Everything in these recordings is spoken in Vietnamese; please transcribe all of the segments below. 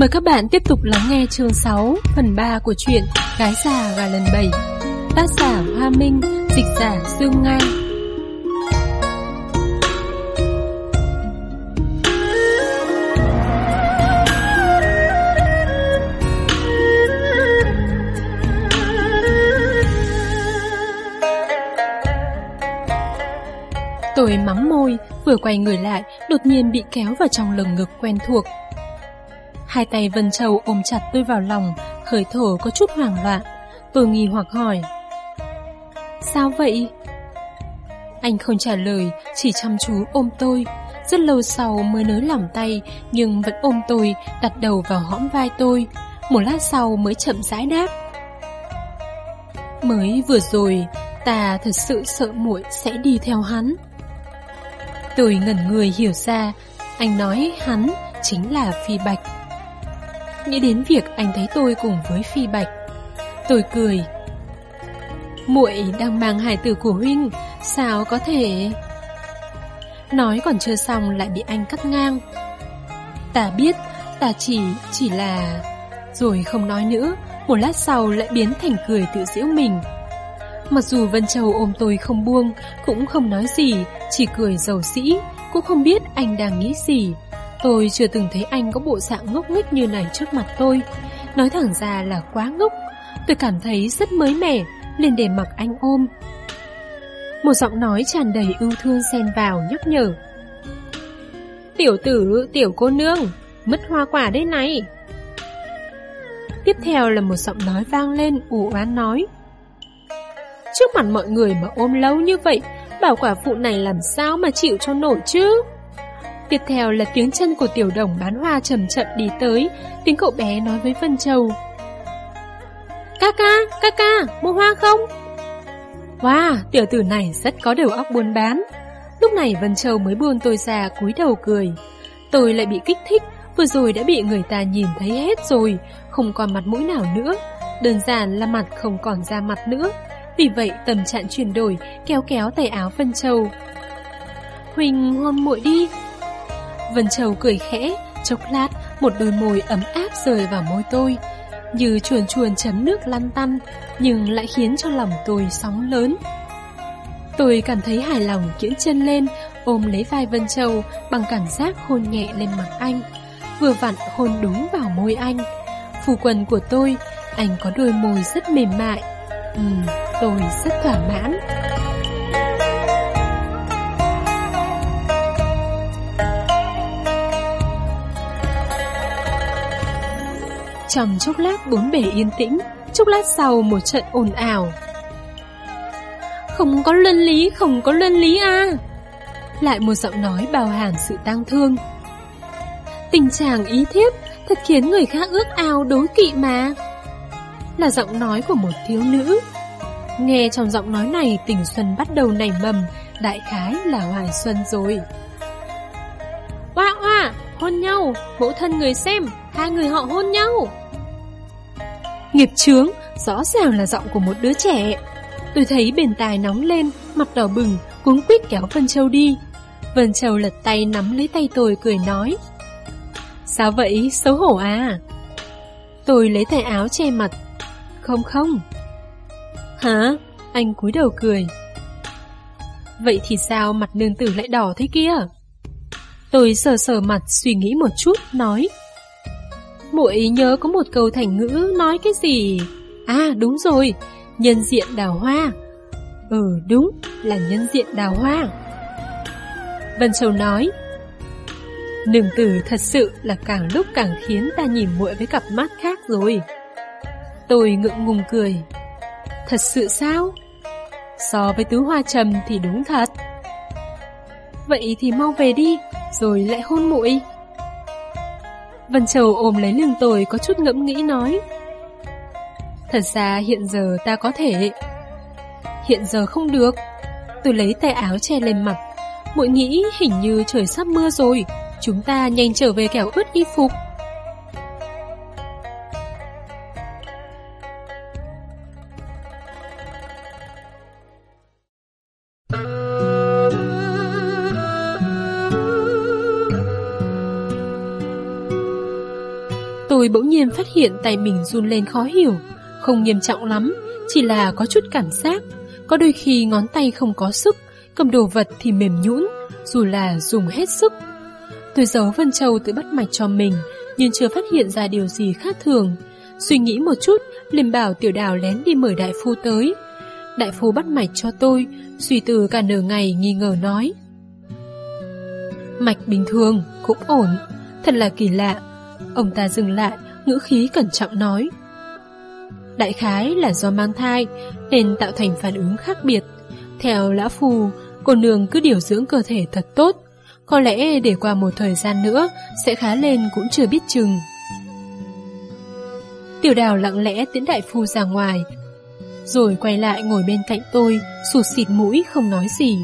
Mời các bạn tiếp tục lắng nghe chương 6, phần 3 của truyện Gái già gà lần 7 Tác giả Hoa Minh, dịch giả Dương Ngai Tôi mắng môi, vừa quay người lại, đột nhiên bị kéo vào trong lồng ngực quen thuộc. Hai tay Vân Châu ôm chặt tôi vào lòng, hơi thở có chút hoảng loạn. Tôi nghi hoặc hỏi. Sao vậy? Anh không trả lời, chỉ chăm chú ôm tôi. Rất lâu sau mới nới lỏng tay, nhưng vẫn ôm tôi, đặt đầu vào hõm vai tôi. Một lát sau mới chậm rãi đáp. Mới vừa rồi, ta thật sự sợ muội sẽ đi theo hắn. Tôi ngẩn người hiểu ra, anh nói hắn chính là Phi Bạch. Nghĩ đến việc anh thấy tôi cùng với Phi Bạch, tôi cười. Muội đang mang hài tử của huynh, sao có thể... Nói còn chưa xong lại bị anh cắt ngang. Ta biết, ta chỉ, chỉ là... Rồi không nói nữa, một lát sau lại biến thành cười tự giễu mình. Mặc dù Vân Châu ôm tôi không buông, cũng không nói gì, chỉ cười giàu sĩ, cũng không biết anh đang nghĩ gì. Tôi chưa từng thấy anh có bộ dạng ngốc nghếch như này trước mặt tôi. Nói thẳng ra là quá ngốc. Tôi cảm thấy rất mới mẻ, liền để mặc anh ôm. Một giọng nói tràn đầy ưu thương xen vào nhắc nhở. Tiểu tử, tiểu cô nương, mất hoa quả đây này. Tiếp theo là một giọng nói vang lên ủ oán nói. Trước mặt mọi người mà ôm lâu như vậy, bảo quả phụ này làm sao mà chịu cho nổi chứ? Tiếp theo là tiếng chân của tiểu đồng bán hoa chậm chậm đi tới, tiếng cậu bé nói với Vân Châu. Ca ca, ca ca, mua hoa không? Wow, tiểu tử này rất có đầu óc buôn bán. Lúc này Vân Châu mới buông tôi ra cúi đầu cười. Tôi lại bị kích thích, vừa rồi đã bị người ta nhìn thấy hết rồi, không còn mặt mũi nào nữa. Đơn giản là mặt không còn ra mặt nữa. Vì vậy tâm trạng chuyển đổi, kéo kéo tay áo Vân Châu. Huỳnh hôn muội đi. Vân Châu cười khẽ, chốc lát một đôi môi ấm áp rời vào môi tôi. Như chuồn chuồn chấm nước lăn tăn, nhưng lại khiến cho lòng tôi sóng lớn. Tôi cảm thấy hài lòng kiễng chân lên, ôm lấy vai Vân Châu bằng cảm giác hôn nhẹ lên mặt anh. Vừa vặn hôn đúng vào môi anh. Phù quần của tôi, anh có đôi môi rất mềm mại. Ừm, tôi rất thỏa mãn. Trong chốc lát bốn bể yên tĩnh, chốc lát sau một trận ồn ào. Không có luân lý, không có luân lý à. Lại một giọng nói bào hàn sự tang thương. Tình trạng ý thiếp thật khiến người khác ước ao đối kỵ mà. Là giọng nói của một thiếu nữ. Nghe trong giọng nói này tình xuân bắt đầu nảy mầm, đại khái là hoài xuân rồi. Hoa hoa, hôn nhau, mẫu thân người xem, hai người họ hôn nhau. Nghiệp chướng, rõ ràng là giọng của một đứa trẻ. Tôi thấy bền tài nóng lên, mặt đỏ bừng, cuống quýt kéo Vân Châu đi. Vân Châu lật tay nắm lấy tay tôi cười nói. Sao vậy, xấu hổ à? Tôi lấy tay áo che mặt. Không không. Hả? Anh cúi đầu cười. Vậy thì sao mặt nương tử lại đỏ thế kia? Tôi sờ sờ mặt suy nghĩ một chút, nói muội nhớ có một câu thành ngữ nói cái gì? À đúng rồi, nhân diện đào hoa. Ừ đúng, là nhân diện đào hoa. Vân Châu nói, Nương tử thật sự là càng lúc càng khiến ta nhìn muội với cặp mắt khác rồi. Tôi ngượng ngùng cười. Thật sự sao? So với tứ hoa trầm thì đúng thật. Vậy thì mau về đi, rồi lại hôn muội. Vân Châu ôm lấy lưng tôi có chút ngẫm nghĩ nói. Thật ra hiện giờ ta có thể... Hiện giờ không được. Tôi lấy tay áo che lên mặt. Muội nghĩ hình như trời sắp mưa rồi. Chúng ta nhanh trở về kẻo ướt y phục. Bỗng nhiên phát hiện tay mình run lên khó hiểu, không nghiêm trọng lắm, chỉ là có chút cảm giác. Có đôi khi ngón tay không có sức, cầm đồ vật thì mềm nhũn, dù là dùng hết sức. Tôi giấu Vân Châu tự bắt mạch cho mình, nhưng chưa phát hiện ra điều gì khác thường. Suy nghĩ một chút, liền bảo tiểu đào lén đi mời đại phu tới. Đại phu bắt mạch cho tôi, suy từ cả nửa ngày nghi ngờ nói. Mạch bình thường, cũng ổn, thật là kỳ lạ. Ông ta dừng lại, ngữ khí cẩn trọng nói. Đại khái là do mang thai, nên tạo thành phản ứng khác biệt. Theo lão phù, cô nương cứ điều dưỡng cơ thể thật tốt. Có lẽ để qua một thời gian nữa sẽ khá lên cũng chưa biết chừng. Tiểu đào lặng lẽ tiễn đại phu ra ngoài, rồi quay lại ngồi bên cạnh tôi, sụt xịt mũi không nói gì.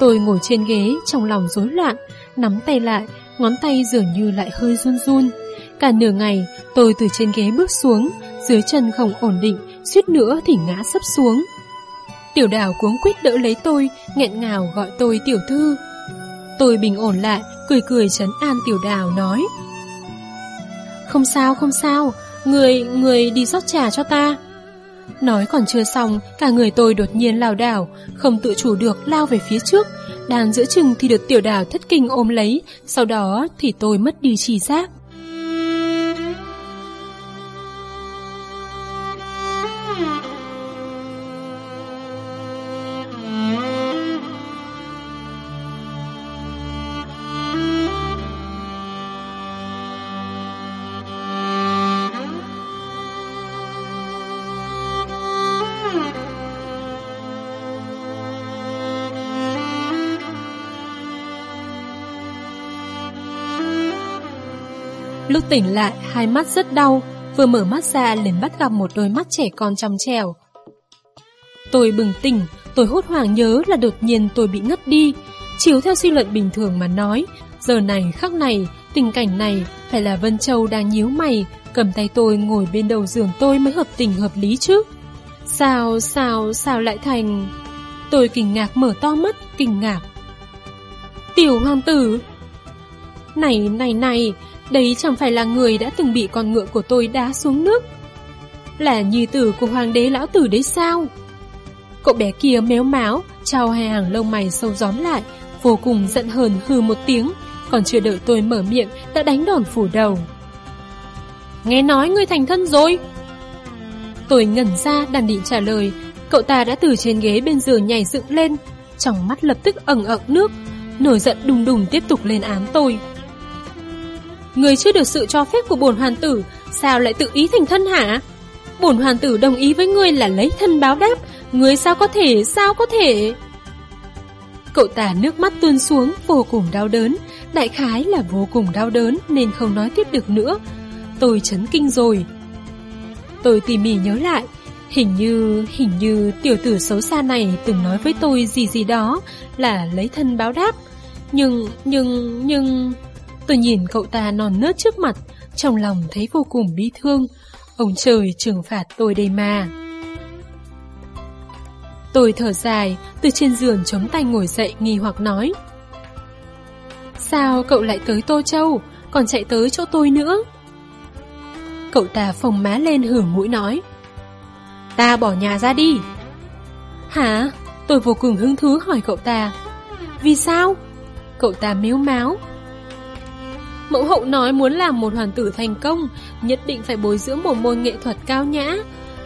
Tôi ngồi trên ghế trong lòng rối loạn, nắm tay lại, ngón tay dường như lại hơi run run. Cả nửa ngày, tôi từ trên ghế bước xuống, dưới chân không ổn định, suýt nữa thì ngã sấp xuống. Tiểu đào cuống quýt đỡ lấy tôi, nghẹn ngào gọi tôi tiểu thư. Tôi bình ổn lại, cười cười trấn an tiểu đào nói. Không sao, không sao, người, người đi rót trà cho ta. Nói còn chưa xong, cả người tôi đột nhiên lao đảo, không tự chủ được lao về phía trước. Đang giữa chừng thì được tiểu đào thất kinh ôm lấy, sau đó thì tôi mất đi trí giác. Lúc tỉnh lại, hai mắt rất đau, vừa mở mắt ra liền bắt gặp một đôi mắt trẻ con trong trèo. Tôi bừng tỉnh, tôi hốt hoảng nhớ là đột nhiên tôi bị ngất đi. Chiếu theo suy luận bình thường mà nói, giờ này khắc này, tình cảnh này phải là Vân Châu đang nhíu mày, cầm tay tôi ngồi bên đầu giường tôi mới hợp tình hợp lý chứ. Sao, sao, sao lại thành... Tôi kinh ngạc mở to mắt, kinh ngạc. Tiểu hoàng tử! Này, này, này, đây chẳng phải là người đã từng bị con ngựa của tôi đá xuống nước. Là nhi tử của hoàng đế lão tử đấy sao? Cậu bé kia méo máu, trao hai hàng lông mày sâu gióm lại, vô cùng giận hờn hư một tiếng, còn chưa đợi tôi mở miệng đã đánh đòn phủ đầu. Nghe nói ngươi thành thân rồi. Tôi ngẩn ra đàn định trả lời, cậu ta đã từ trên ghế bên giường nhảy dựng lên, trong mắt lập tức ẩn ẩn nước, nổi giận đùng đùng tiếp tục lên án tôi. Người chưa được sự cho phép của bổn hoàn tử, sao lại tự ý thành thân hả? Bổn hoàn tử đồng ý với ngươi là lấy thân báo đáp, ngươi sao có thể, sao có thể? Cậu ta nước mắt tuôn xuống vô cùng đau đớn, đại khái là vô cùng đau đớn nên không nói tiếp được nữa. Tôi chấn kinh rồi. Tôi tỉ mỉ nhớ lại, hình như, hình như tiểu tử xấu xa này từng nói với tôi gì gì đó là lấy thân báo đáp. Nhưng, nhưng, nhưng... Tôi nhìn cậu ta non nớt trước mặt, trong lòng thấy vô cùng bi thương. Ông trời trừng phạt tôi đây mà. Tôi thở dài, từ trên giường chống tay ngồi dậy nghi hoặc nói. Sao cậu lại tới Tô Châu, còn chạy tới chỗ tôi nữa? Cậu ta phồng má lên hử mũi nói. Ta bỏ nhà ra đi. Hả? Tôi vô cùng hứng thú hỏi cậu ta. Vì sao? Cậu ta miếu máu, Mẫu hậu nói muốn làm một hoàng tử thành công, nhất định phải bồi dưỡng một môn nghệ thuật cao nhã.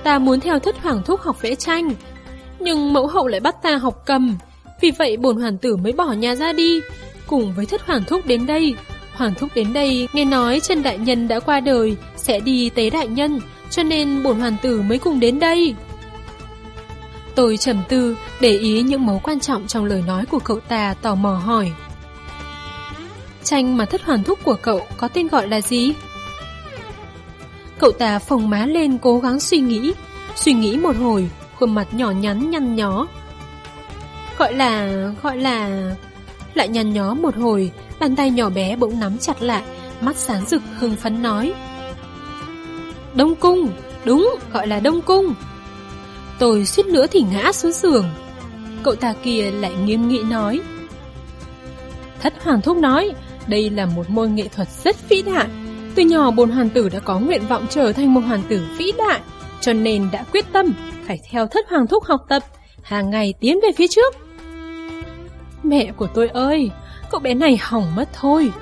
Ta muốn theo thất hoàng thúc học vẽ tranh. Nhưng mẫu hậu lại bắt ta học cầm. Vì vậy bổn hoàng tử mới bỏ nhà ra đi. Cùng với thất hoàng thúc đến đây. Hoàng thúc đến đây nghe nói chân đại nhân đã qua đời, sẽ đi tế đại nhân. Cho nên bổn hoàng tử mới cùng đến đây. Tôi trầm tư, để ý những mấu quan trọng trong lời nói của cậu ta tò mò hỏi. Tranh mà thất hoàn thúc của cậu có tên gọi là gì? Cậu ta phồng má lên cố gắng suy nghĩ Suy nghĩ một hồi, Khuôn mặt nhỏ nhắn nhăn nhó. Gọi là... gọi là... Lại nhăn nhó một hồi, Bàn tay nhỏ bé bỗng nắm chặt lại, Mắt sáng rực hưng phấn nói. Đông cung, Đúng, gọi là đông cung. Tôi suýt nữa thì ngã xuống giường. Cậu ta kia lại nghiêm nghị nói. Thất hoàng thúc nói đây là một môn nghệ thuật rất vĩ đại. Từ nhỏ bồn hoàn tử đã có nguyện vọng trở thành một hoàn tử vĩ đại, cho nên đã quyết tâm phải theo thất hoàng thúc học tập, hàng ngày tiến về phía trước. Mẹ của tôi ơi, cậu bé này hỏng mất thôi.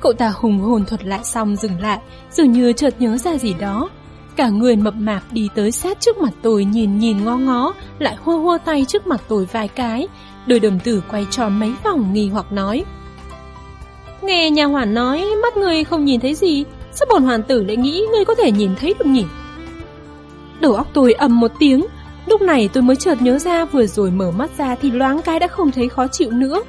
Cậu ta hùng hồn thuật lại xong dừng lại, dường như chợt nhớ ra gì đó. Cả người mập mạp đi tới sát trước mặt tôi nhìn nhìn ngó ngó, lại hô hô tay trước mặt tôi vài cái. Đôi đồng tử quay tròn mấy vòng nghi hoặc nói. Nghe nhà hoàn nói mắt người không nhìn thấy gì, sao bồn hoàn tử lại nghĩ người có thể nhìn thấy được nhỉ? Đầu óc tôi ầm một tiếng, lúc này tôi mới chợt nhớ ra vừa rồi mở mắt ra thì loáng cái đã không thấy khó chịu nữa.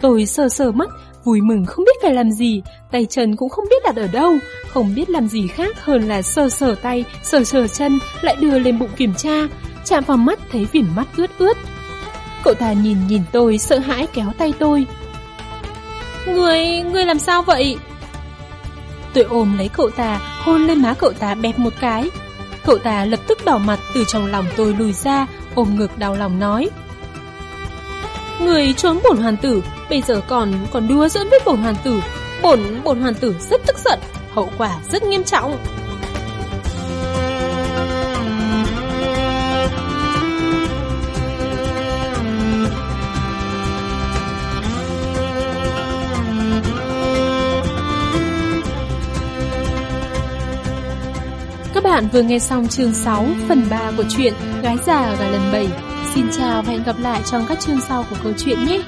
Tôi sờ sờ mắt, vui mừng không biết phải làm gì, tay chân cũng không biết đặt ở đâu, không biết làm gì khác hơn là sờ sờ tay, sờ sờ chân, lại đưa lên bụng kiểm tra, chạm vào mắt thấy viền mắt ướt ướt. Cậu ta nhìn nhìn tôi sợ hãi kéo tay tôi. Người, người làm sao vậy? Tôi ôm lấy cậu ta, hôn lên má cậu ta bẹp một cái. Cậu ta lập tức đỏ mặt từ trong lòng tôi lùi ra, ôm ngực đau lòng nói. Người trốn bổn hoàn tử, bây giờ còn còn đua giỡn với bổn hoàn tử. Bổn bổn hoàn tử rất tức giận, hậu quả rất nghiêm trọng. Bạn vừa nghe xong chương 6 phần 3 của truyện Gái già và lần 7. Xin chào và hẹn gặp lại trong các chương sau của câu chuyện nhé!